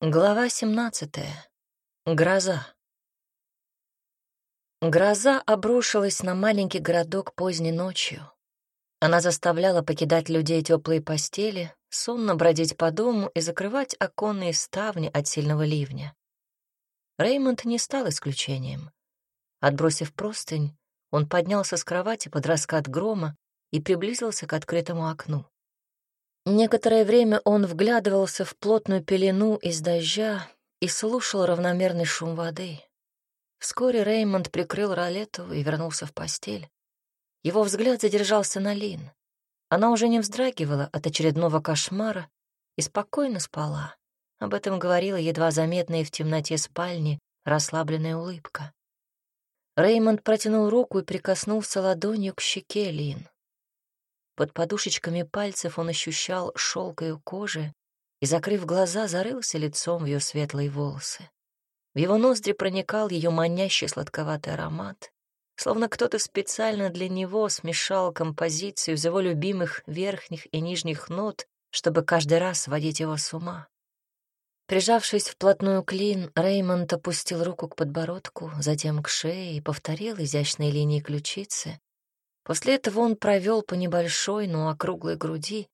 Глава 17. Гроза. Гроза обрушилась на маленький городок поздней ночью. Она заставляла покидать людей теплые постели, сонно бродить по дому и закрывать оконные ставни от сильного ливня. Реймонд не стал исключением. Отбросив простынь, он поднялся с кровати под раскат грома и приблизился к открытому окну. Некоторое время он вглядывался в плотную пелену из дождя и слушал равномерный шум воды. Вскоре Реймонд прикрыл ролету и вернулся в постель. Его взгляд задержался на Лин. Она уже не вздрагивала от очередного кошмара и спокойно спала. Об этом говорила едва заметная в темноте спальни расслабленная улыбка. Реймонд протянул руку и прикоснулся ладонью к щеке Лин. Под подушечками пальцев он ощущал шелк ее кожи и, закрыв глаза, зарылся лицом в ее светлые волосы. В его ноздри проникал ее манящий сладковатый аромат, словно кто-то специально для него смешал композицию из его любимых верхних и нижних нот, чтобы каждый раз сводить его с ума. Прижавшись вплотную к Лин, Реймонд опустил руку к подбородку, затем к шее и повторил изящные линии ключицы, После этого он провел по небольшой, но округлой груди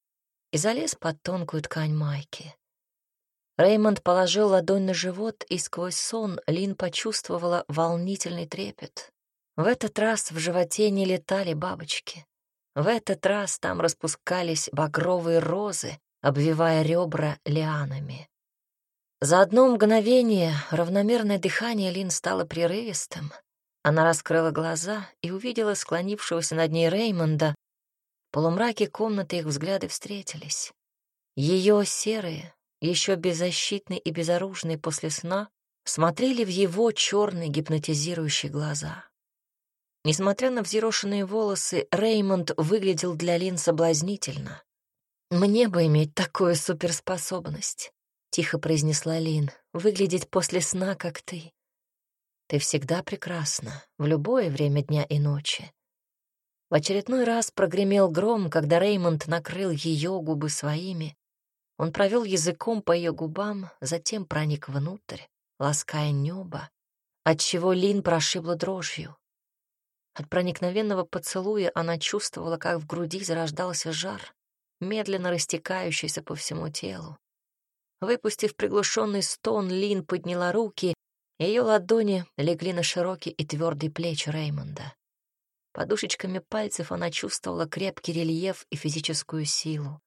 и залез под тонкую ткань майки. Реймонд положил ладонь на живот, и сквозь сон Лин почувствовала волнительный трепет. В этот раз в животе не летали бабочки. В этот раз там распускались багровые розы, обвивая ребра лианами. За одно мгновение равномерное дыхание Лин стало прерывистым, она раскрыла глаза и увидела склонившегося над ней Реймонда. В полумраке комнаты их взгляды встретились. Ее серые, еще беззащитные и безоружные после сна, смотрели в его черные гипнотизирующие глаза. Несмотря на взъерошенные волосы, Реймонд выглядел для Лин соблазнительно. «Мне бы иметь такую суперспособность», — тихо произнесла Лин, — «выглядеть после сна, как ты. Ты всегда прекрасна, в любое время дня и ночи. В очередной раз прогремел гром, когда Реймонд накрыл ее губы своими. Он провел языком по ее губам, затем проник внутрь, лаская небо, отчего Лин прошибла дрожью. От проникновенного поцелуя она чувствовала, как в груди зарождался жар, медленно растекающийся по всему телу. Выпустив приглушенный стон, Лин подняла руки ее ладони легли на широкие и твердые плечи Реймонда. Подушечками пальцев она чувствовала крепкий рельеф и физическую силу.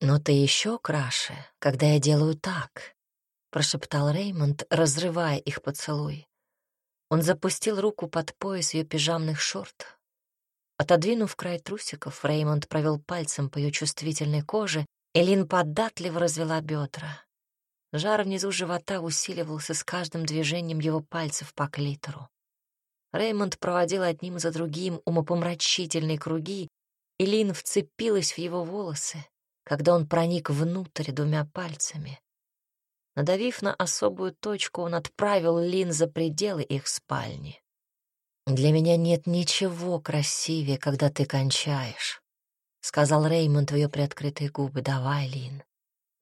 «Но ты еще краше, когда я делаю так», — прошептал Реймонд, разрывая их поцелуй. Он запустил руку под пояс ее пижамных шорт. Отодвинув край трусиков, Реймонд провел пальцем по ее чувствительной коже, и Лин податливо развела бедра. Жар внизу живота усиливался с каждым движением его пальцев по клитору. Реймонд проводил одним за другим умопомрачительные круги, и Лин вцепилась в его волосы, когда он проник внутрь двумя пальцами. Надавив на особую точку, он отправил Лин за пределы их спальни. «Для меня нет ничего красивее, когда ты кончаешь», — сказал Реймонд в ее приоткрытые губы. «Давай, Лин,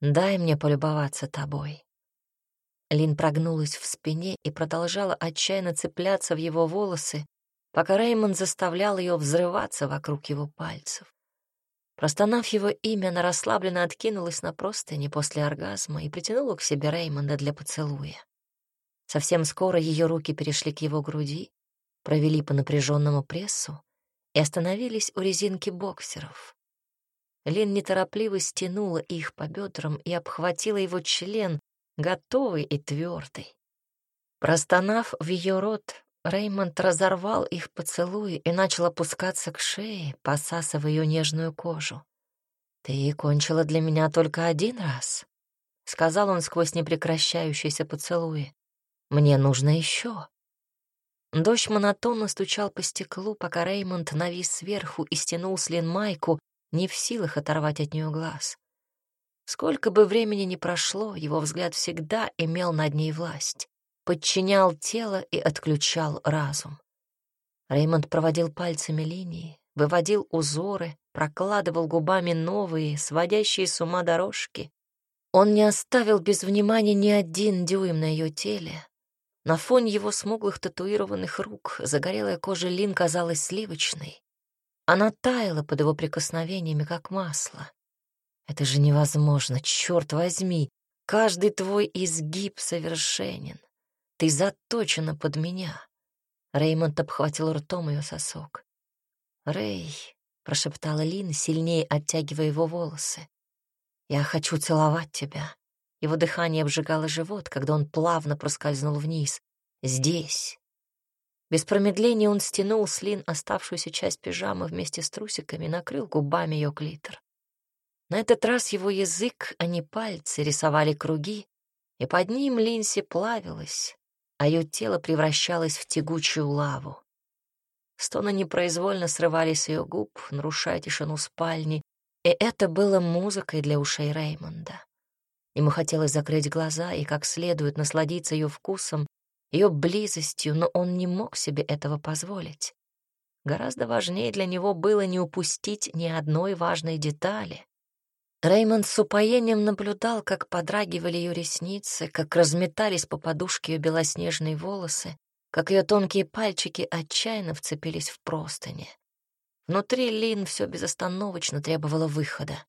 Дай мне полюбоваться тобой». Лин прогнулась в спине и продолжала отчаянно цепляться в его волосы, пока Реймонд заставлял ее взрываться вокруг его пальцев. Простонав его имя, она расслабленно откинулась на простыни после оргазма и притянула к себе Реймонда для поцелуя. Совсем скоро ее руки перешли к его груди, провели по напряженному прессу и остановились у резинки боксеров. Лин неторопливо стянула их по бедрам и обхватила его член, готовый и твердый. Простонав в ее рот, Реймонд разорвал их поцелуй и начал опускаться к шее, посасывая ее нежную кожу. «Ты кончила для меня только один раз», — сказал он сквозь непрекращающиеся поцелуи. «Мне нужно еще». Дождь монотонно стучал по стеклу, пока Реймонд навис сверху и стянул с Лин майку, не в силах оторвать от нее глаз. Сколько бы времени ни прошло, его взгляд всегда имел над ней власть, подчинял тело и отключал разум. Реймонд проводил пальцами линии, выводил узоры, прокладывал губами новые, сводящие с ума дорожки. Он не оставил без внимания ни один дюйм на ее теле. На фоне его смуглых татуированных рук загорелая кожа Лин казалась сливочной. Она таяла под его прикосновениями, как масло. Это же невозможно, черт возьми. Каждый твой изгиб совершенен. Ты заточена под меня. Реймонд обхватил ртом ее сосок. «Рэй», — прошептала Лин, сильнее оттягивая его волосы. «Я хочу целовать тебя». Его дыхание обжигало живот, когда он плавно проскользнул вниз. «Здесь». Без промедления он стянул с Лин оставшуюся часть пижамы вместе с трусиками и накрыл губами ее клитор. На этот раз его язык, а не пальцы, рисовали круги, и под ним Линси плавилась, а ее тело превращалось в тягучую лаву. Стоны непроизвольно срывались с ее губ, нарушая тишину спальни, и это было музыкой для ушей Реймонда. Ему хотелось закрыть глаза и как следует насладиться ее вкусом, ее близостью, но он не мог себе этого позволить. Гораздо важнее для него было не упустить ни одной важной детали. Реймонд с упоением наблюдал, как подрагивали ее ресницы, как разметались по подушке ее белоснежные волосы, как ее тонкие пальчики отчаянно вцепились в простыни. Внутри Лин все безостановочно требовало выхода.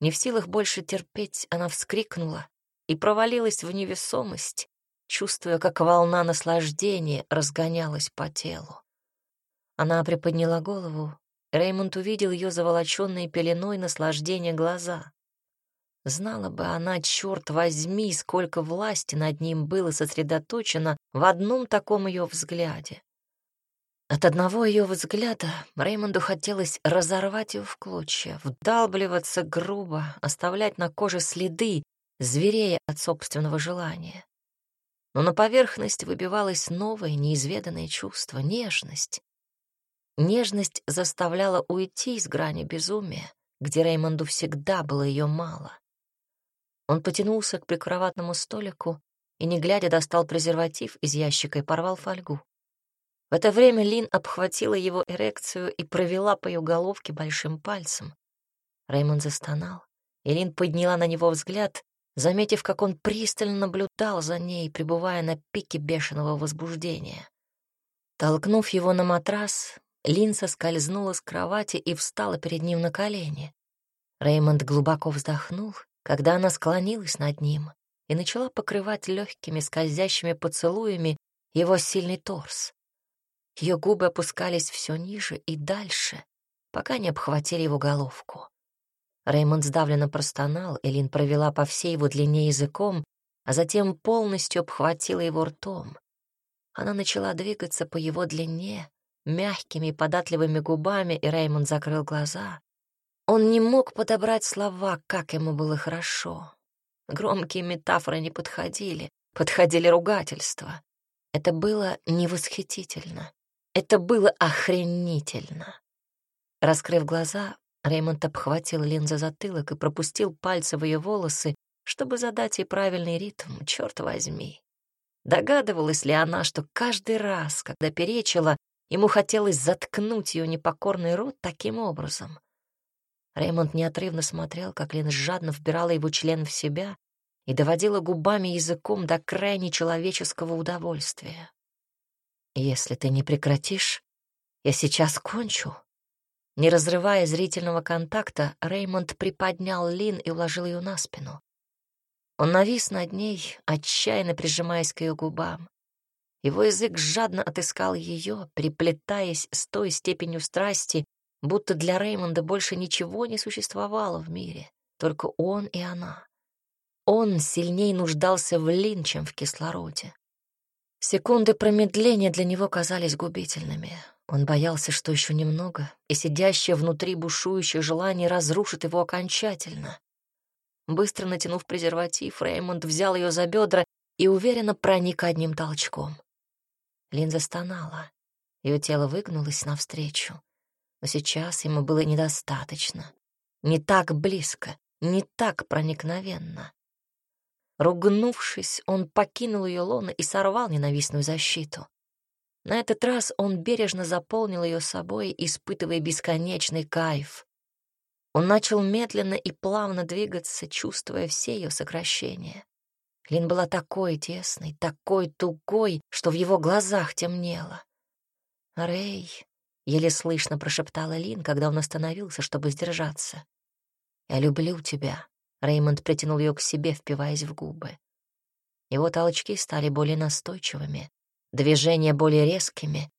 Не в силах больше терпеть, она вскрикнула и провалилась в невесомость, чувствуя, как волна наслаждения разгонялась по телу. Она приподняла голову Реймонд увидел ее заволоченные пеленой наслаждения глаза. Знала бы она, черт возьми, сколько власти над ним было сосредоточено в одном таком ее взгляде. От одного ее взгляда Реймонду хотелось разорвать ее в клочья, вдалбливаться грубо, оставлять на коже следы, зверея от собственного желания. Но на поверхность выбивалось новое, неизведанное чувство — нежность. Нежность заставляла уйти из грани безумия, где Реймонду всегда было ее мало. Он потянулся к прикроватному столику и, не глядя, достал презерватив из ящика и порвал фольгу. В это время Лин обхватила его эрекцию и провела по ее головке большим пальцем. Реймонд застонал, и Лин подняла на него взгляд, заметив, как он пристально наблюдал за ней, пребывая на пике бешеного возбуждения. Толкнув его на матрас, Линса скользнула с кровати и встала перед ним на колени. Реймонд глубоко вздохнул, когда она склонилась над ним и начала покрывать легкими скользящими поцелуями его сильный торс. Ее губы опускались все ниже и дальше, пока не обхватили его головку. Реймонд сдавленно простонал, и Лин провела по всей его длине языком, а затем полностью обхватила его ртом. Она начала двигаться по его длине, мягкими и податливыми губами, и Реймонд закрыл глаза. Он не мог подобрать слова, как ему было хорошо. Громкие метафоры не подходили, подходили ругательства. Это было невосхитительно. Это было охренительно. Раскрыв глаза, Реймонд обхватил Лин за затылок и пропустил пальцы в ее волосы, чтобы задать ей правильный ритм, черт возьми. Догадывалась ли она, что каждый раз, когда перечила, Ему хотелось заткнуть ее непокорный рот таким образом. Реймонд неотрывно смотрел, как Лин жадно вбирала его член в себя и доводила губами языком до крайне человеческого удовольствия. «Если ты не прекратишь, я сейчас кончу». Не разрывая зрительного контакта, Реймонд приподнял Лин и уложил ее на спину. Он навис над ней, отчаянно прижимаясь к ее губам. Его язык жадно отыскал ее, приплетаясь с той степенью страсти, будто для Реймонда больше ничего не существовало в мире, только он и она. Он сильнее нуждался в Лин, чем в кислороде. Секунды промедления для него казались губительными. Он боялся, что еще немного, и сидящее внутри бушующее желание разрушит его окончательно. Быстро натянув презерватив, Реймонд взял ее за бедра и уверенно проник одним толчком. Лин застонала. Ее тело выгнулось навстречу. Но сейчас ему было недостаточно. Не так близко, не так проникновенно. Ругнувшись, он покинул ее лоно и сорвал ненавистную защиту. На этот раз он бережно заполнил ее собой, испытывая бесконечный кайф. Он начал медленно и плавно двигаться, чувствуя все ее сокращения. Лин была такой тесной, такой тугой, что в его глазах темнело. «Рэй», — еле слышно прошептала Лин, когда он остановился, чтобы сдержаться. «Я люблю тебя», — Реймонд притянул ее к себе, впиваясь в губы. Его толчки стали более настойчивыми, движения более резкими.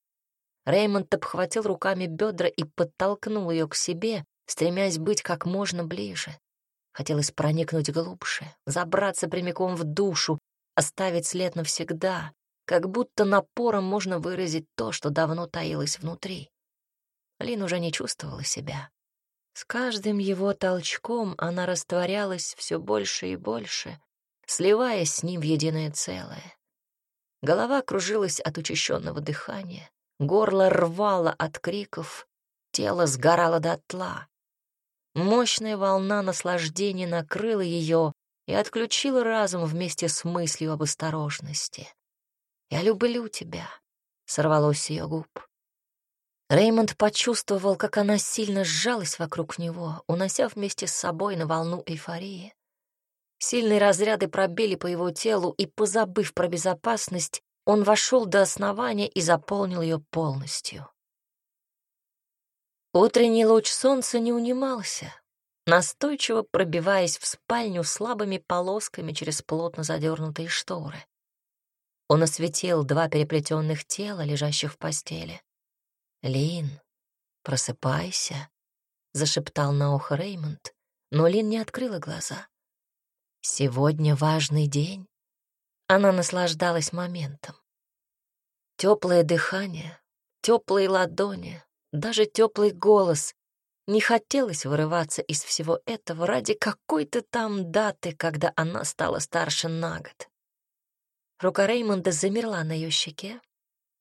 Реймонд обхватил руками бедра и подтолкнул ее к себе, стремясь быть как можно ближе. Хотелось проникнуть глубже, забраться прямиком в душу, оставить след навсегда, как будто напором можно выразить то, что давно таилось внутри. Лин уже не чувствовала себя. С каждым его толчком она растворялась все больше и больше, сливаясь с ним в единое целое. Голова кружилась от учащенного дыхания, горло рвало от криков, тело сгорало дотла. Мощная волна наслаждения накрыла ее и отключила разум вместе с мыслью об осторожности. «Я люблю тебя», — сорвалось ее губ. Реймонд почувствовал, как она сильно сжалась вокруг него, унося вместе с собой на волну эйфории. Сильные разряды пробили по его телу, и, позабыв про безопасность, он вошел до основания и заполнил ее полностью. Утренний луч солнца не унимался, настойчиво пробиваясь в спальню слабыми полосками через плотно задернутые шторы. Он осветил два переплетенных тела, лежащих в постели. «Лин, просыпайся», — зашептал на ухо Реймонд, но Лин не открыла глаза. «Сегодня важный день». Она наслаждалась моментом. Теплое дыхание, теплые ладони, даже теплый голос. Не хотелось вырываться из всего этого ради какой-то там даты, когда она стала старше на год. Рука Реймонда замерла на ее щеке.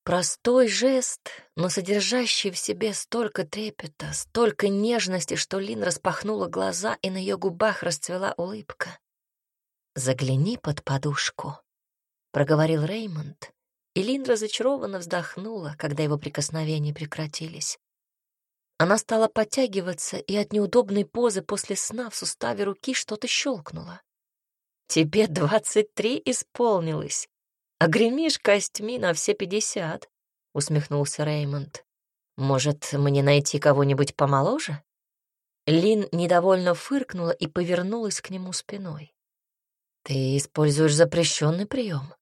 Простой жест, но содержащий в себе столько трепета, столько нежности, что Лин распахнула глаза, и на ее губах расцвела улыбка. «Загляни под подушку», — проговорил Реймонд, и Лин разочарованно вздохнула, когда его прикосновения прекратились. Она стала подтягиваться, и от неудобной позы после сна в суставе руки что-то щелкнуло. «Тебе двадцать три исполнилось, а гремишь костьми на все пятьдесят», — усмехнулся Реймонд. «Может, мне найти кого-нибудь помоложе?» Лин недовольно фыркнула и повернулась к нему спиной. «Ты используешь запрещенный прием?»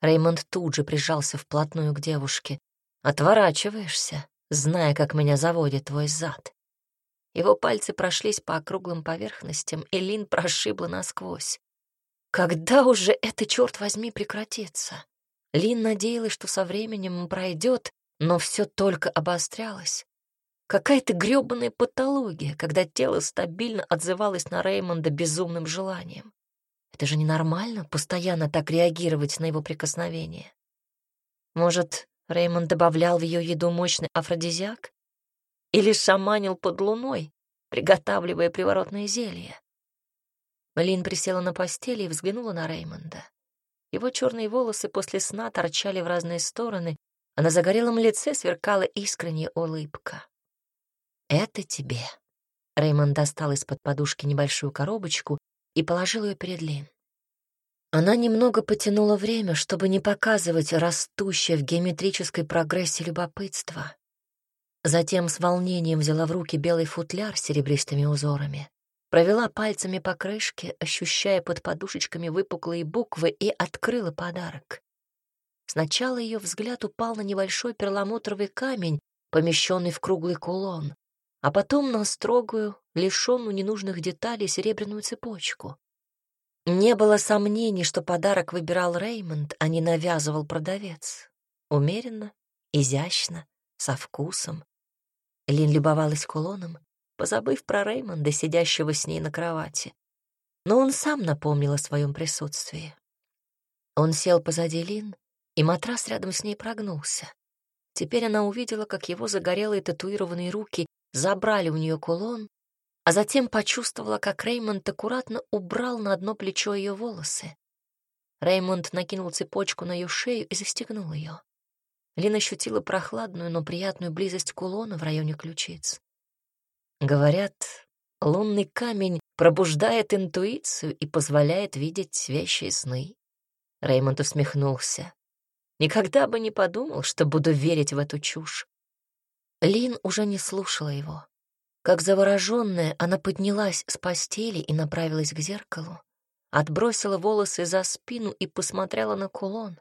Реймонд тут же прижался вплотную к девушке. «Отворачиваешься, зная, как меня заводит твой зад». Его пальцы прошлись по округлым поверхностям, и Лин прошибла насквозь. Когда уже это, черт возьми, прекратится? Лин надеялась, что со временем пройдет, но все только обострялось. Какая-то грёбаная патология, когда тело стабильно отзывалось на Реймонда безумным желанием. Это же ненормально постоянно так реагировать на его прикосновение. Может, Реймонд добавлял в ее еду мощный афродизиак? Или шаманил под луной, приготавливая приворотное зелье? Лин присела на постели и взглянула на Реймонда. Его черные волосы после сна торчали в разные стороны, а на загорелом лице сверкала искренняя улыбка. «Это тебе». Реймонд достал из-под подушки небольшую коробочку и положил ее перед Лин. Она немного потянула время, чтобы не показывать растущее в геометрической прогрессии любопытство. Затем с волнением взяла в руки белый футляр с серебристыми узорами, провела пальцами по крышке, ощущая под подушечками выпуклые буквы, и открыла подарок. Сначала ее взгляд упал на небольшой перламутровый камень, помещенный в круглый кулон, а потом на строгую, лишенную ненужных деталей серебряную цепочку. Не было сомнений, что подарок выбирал Реймонд, а не навязывал продавец. Умеренно, изящно, со вкусом. Лин любовалась кулоном, позабыв про Реймонда, сидящего с ней на кровати. Но он сам напомнил о своем присутствии. Он сел позади Лин, и матрас рядом с ней прогнулся. Теперь она увидела, как его загорелые татуированные руки забрали у нее кулон, а затем почувствовала, как Реймонд аккуратно убрал на одно плечо ее волосы. Реймонд накинул цепочку на ее шею и застегнул ее. Лина ощутила прохладную, но приятную близость кулона в районе ключиц. Говорят, Лунный камень пробуждает интуицию и позволяет видеть вещи сны. Реймонд усмехнулся. Никогда бы не подумал, что буду верить в эту чушь. Лин уже не слушала его. Как завороженная, она поднялась с постели и направилась к зеркалу, отбросила волосы за спину и посмотрела на кулон.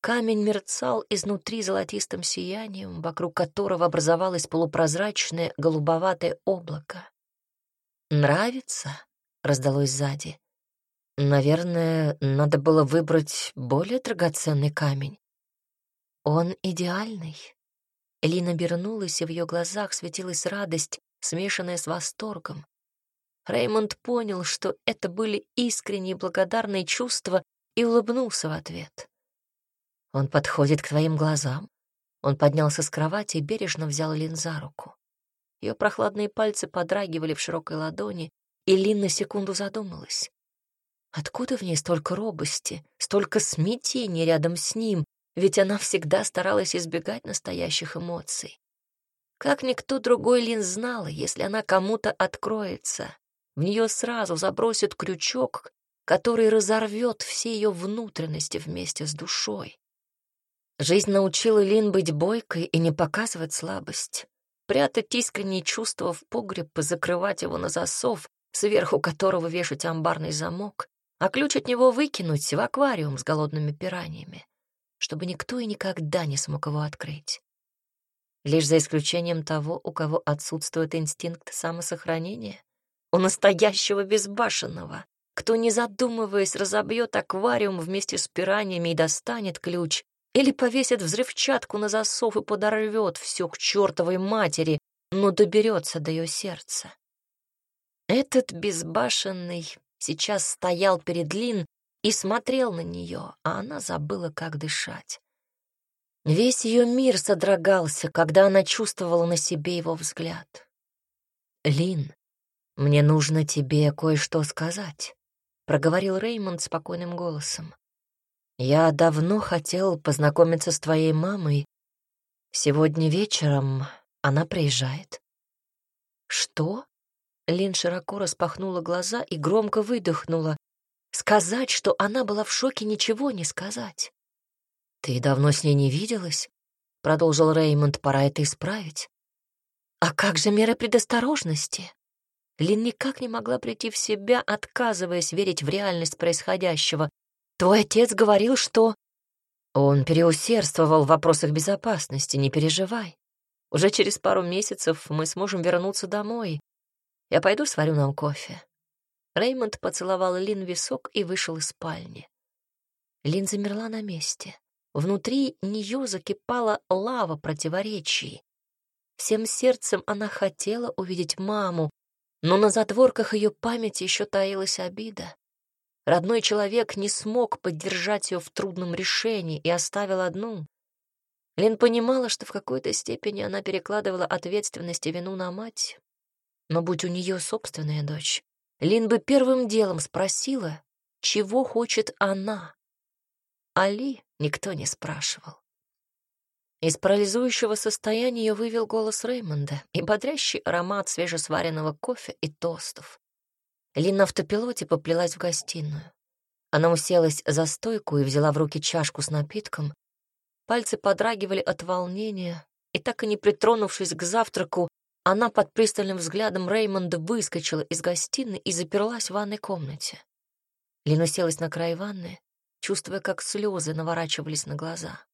Камень мерцал изнутри золотистым сиянием, вокруг которого образовалось полупрозрачное голубоватое облако. «Нравится?» — раздалось сзади. «Наверное, надо было выбрать более драгоценный камень. Он идеальный». Элина обернулась, и в ее глазах светилась радость, смешанная с восторгом. Реймонд понял, что это были искренние благодарные чувства, и улыбнулся в ответ. «Он подходит к твоим глазам». Он поднялся с кровати и бережно взял Лин за руку. Ее прохладные пальцы подрагивали в широкой ладони, и Лин на секунду задумалась. Откуда в ней столько робости, столько смятения рядом с ним, ведь она всегда старалась избегать настоящих эмоций. Как никто другой Лин знала, если она кому-то откроется, в нее сразу забросит крючок, который разорвет все ее внутренности вместе с душой. Жизнь научила Лин быть бойкой и не показывать слабость, прятать искренние чувства в погреб и закрывать его на засов, сверху которого вешать амбарный замок, а ключ от него выкинуть в аквариум с голодными пираньями, чтобы никто и никогда не смог его открыть. Лишь за исключением того, у кого отсутствует инстинкт самосохранения, у настоящего безбашенного, кто, не задумываясь, разобьет аквариум вместе с пираньями и достанет ключ, или повесит взрывчатку на засов и подорвет все к чертовой матери, но доберется до ее сердца. Этот безбашенный сейчас стоял перед Лин и смотрел на нее, а она забыла, как дышать. Весь ее мир содрогался, когда она чувствовала на себе его взгляд. «Лин, мне нужно тебе кое-что сказать», — проговорил Реймонд спокойным голосом. «Я давно хотел познакомиться с твоей мамой. Сегодня вечером она приезжает». «Что?» Лин широко распахнула глаза и громко выдохнула. Сказать, что она была в шоке, ничего не сказать. «Ты давно с ней не виделась?» — продолжил Реймонд, «пора это исправить». «А как же меры предосторожности?» Лин никак не могла прийти в себя, отказываясь верить в реальность происходящего. «Твой отец говорил, что...» Он переусердствовал в вопросах безопасности, не переживай. Уже через пару месяцев мы сможем вернуться домой. Я пойду сварю нам кофе». Реймонд поцеловал Лин висок и вышел из спальни. Лин замерла на месте. Внутри нее закипала лава противоречий. Всем сердцем она хотела увидеть маму, но на затворках ее памяти еще таилась обида. Родной человек не смог поддержать ее в трудном решении и оставил одну. Лин понимала, что в какой-то степени она перекладывала ответственность и вину на мать, но будь у нее собственная дочь, Лин бы первым делом спросила, чего хочет она. Али никто не спрашивал. Из парализующего состояния ее вывел голос Реймонда и бодрящий аромат свежесваренного кофе и тостов. Лин на автопилоте поплелась в гостиную. Она уселась за стойку и взяла в руки чашку с напитком. Пальцы подрагивали от волнения, и так и не притронувшись к завтраку, она под пристальным взглядом Реймонда выскочила из гостиной и заперлась в ванной комнате. Лина селась на край ванны, чувствуя, как слезы наворачивались на глаза.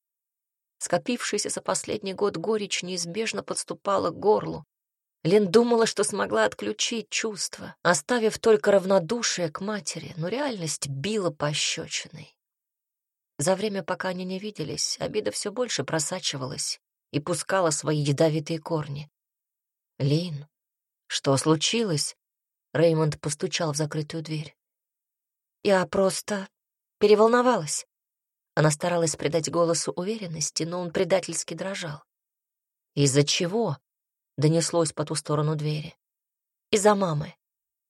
Скопившаяся за последний год горечь неизбежно подступала к горлу. Лен думала, что смогла отключить чувства, оставив только равнодушие к матери, но реальность била пощечиной. За время, пока они не виделись, обида все больше просачивалась и пускала свои ядовитые корни. «Лин, что случилось?» Реймонд постучал в закрытую дверь. «Я просто переволновалась». Она старалась придать голосу уверенности, но он предательски дрожал. «Из-за чего?» — донеслось по ту сторону двери. «Из-за мамы.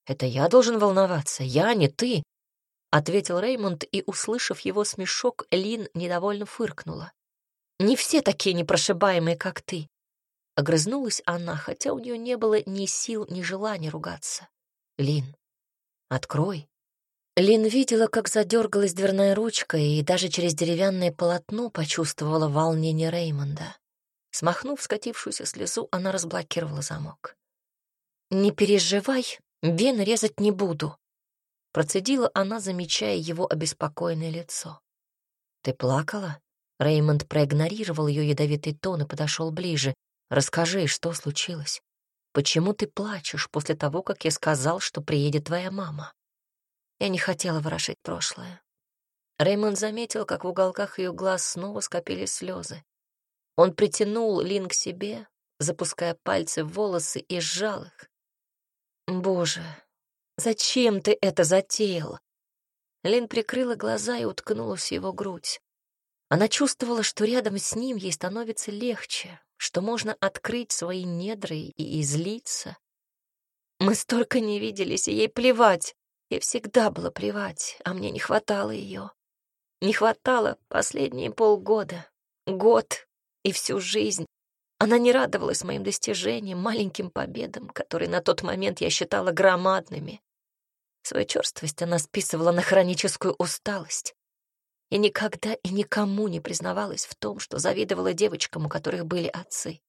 Это я должен волноваться, я, не ты», — ответил Реймонд, и, услышав его смешок, Лин недовольно фыркнула. «Не все такие непрошибаемые, как ты. Огрызнулась она, хотя у нее не было ни сил, ни желания ругаться. «Лин, открой». Лин видела, как задергалась дверная ручка, и даже через деревянное полотно почувствовала волнение Реймонда. Смахнув скатившуюся слезу, она разблокировала замок. «Не переживай, вены резать не буду», — процедила она, замечая его обеспокоенное лицо. «Ты плакала?» Реймонд проигнорировал ее ядовитый тон и подошел ближе. «Расскажи, что случилось? Почему ты плачешь после того, как я сказал, что приедет твоя мама?» Я не хотела ворошить прошлое. Реймонд заметил, как в уголках ее глаз снова скопились слезы. Он притянул Лин к себе, запуская пальцы в волосы и сжал их. «Боже, зачем ты это затеял?» Лин прикрыла глаза и уткнулась в его грудь. Она чувствовала, что рядом с ним ей становится легче, что можно открыть свои недры и излиться. Мы столько не виделись, и ей плевать. Ей всегда было плевать, а мне не хватало ее. Не хватало последние полгода, год и всю жизнь. Она не радовалась моим достижениям, маленьким победам, которые на тот момент я считала громадными. Свою черствость она списывала на хроническую усталость. И никогда и никому не признавалась в том, что завидовала девочкам, у которых были отцы.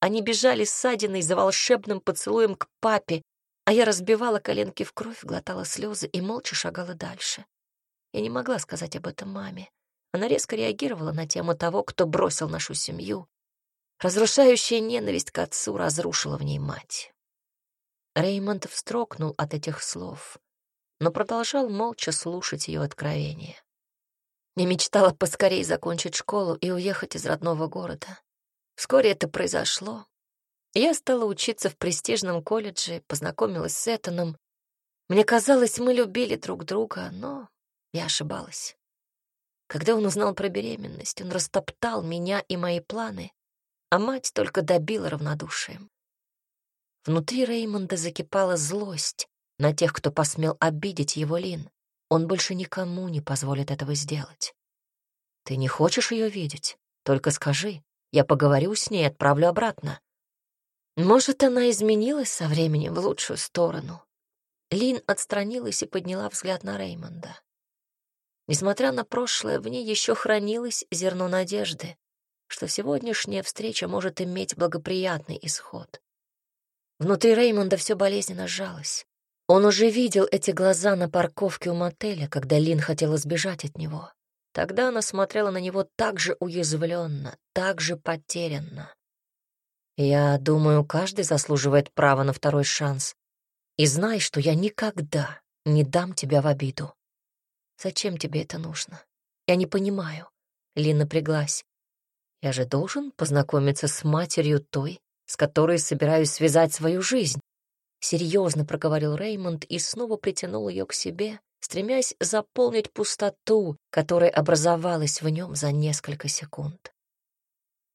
Они бежали с ссадиной за волшебным поцелуем к папе, а я разбивала коленки в кровь, глотала слезы и молча шагала дальше. Я не могла сказать об этом маме. Она резко реагировала на тему того, кто бросил нашу семью, Разрушающая ненависть к отцу разрушила в ней мать. Реймонд встрокнул от этих слов, но продолжал молча слушать ее откровения. Не мечтала поскорей закончить школу и уехать из родного города. Вскоре это произошло. Я стала учиться в престижном колледже, познакомилась с Этаном. Мне казалось, мы любили друг друга, но я ошибалась. Когда он узнал про беременность, он растоптал меня и мои планы, а мать только добила равнодушием. Внутри Реймонда закипала злость на тех, кто посмел обидеть его Лин. Он больше никому не позволит этого сделать. Ты не хочешь ее видеть? Только скажи. Я поговорю с ней и отправлю обратно. Может, она изменилась со временем в лучшую сторону. Лин отстранилась и подняла взгляд на Реймонда. Несмотря на прошлое, в ней еще хранилось зерно надежды что сегодняшняя встреча может иметь благоприятный исход. Внутри Реймонда все болезненно сжалось. Он уже видел эти глаза на парковке у мотеля, когда Лин хотела сбежать от него. Тогда она смотрела на него так же уязвленно, так же потерянно. «Я думаю, каждый заслуживает права на второй шанс. И знай, что я никогда не дам тебя в обиду. Зачем тебе это нужно? Я не понимаю». Лин напряглась. Я же должен познакомиться с матерью той, с которой собираюсь связать свою жизнь. Серьезно проговорил Реймонд и снова притянул ее к себе, стремясь заполнить пустоту, которая образовалась в нем за несколько секунд.